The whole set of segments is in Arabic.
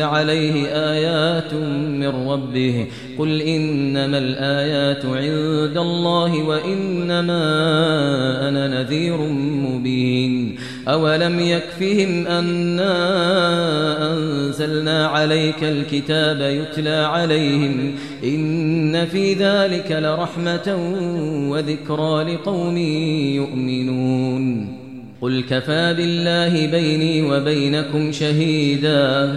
تتلى عليه آيات من ربه. قل إنما الآيات عند الله وإنما أنا نذير مبين. أولم يكفهم أنا أنزلنا عليك الكتاب يتلى عليهم. إن في ذلك لرحمة وذكرى لقوم يؤمنون. قل كفى بالله بيني وبينكم شهيدا.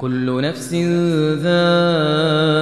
كل نفس ذائقة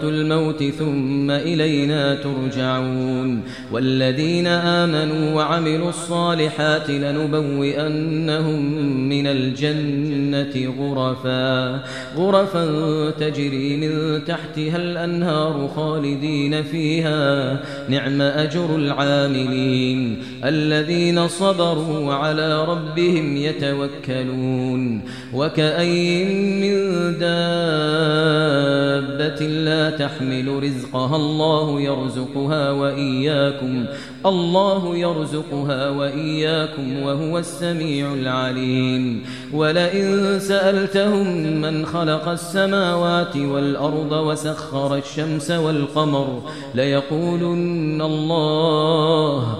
سكرات الموت ثم إلينا ترجعون والذين آمنوا وعملوا الصالحات لنبوئنهم من الجنة غرفا غرفا تجري من تحتها الأنهار خالدين فيها نعم أجر العاملين الذين صبروا وعلى ربهم يتوكلون. وكأي من دابة الله تحمل رزقها الله يرزقها وإياكم الله يرزقها وإياكم وهو السميع العليم. ولئن سألتهم من خلق السماوات والأرض وسخر الشمس والقمر ليقولن الله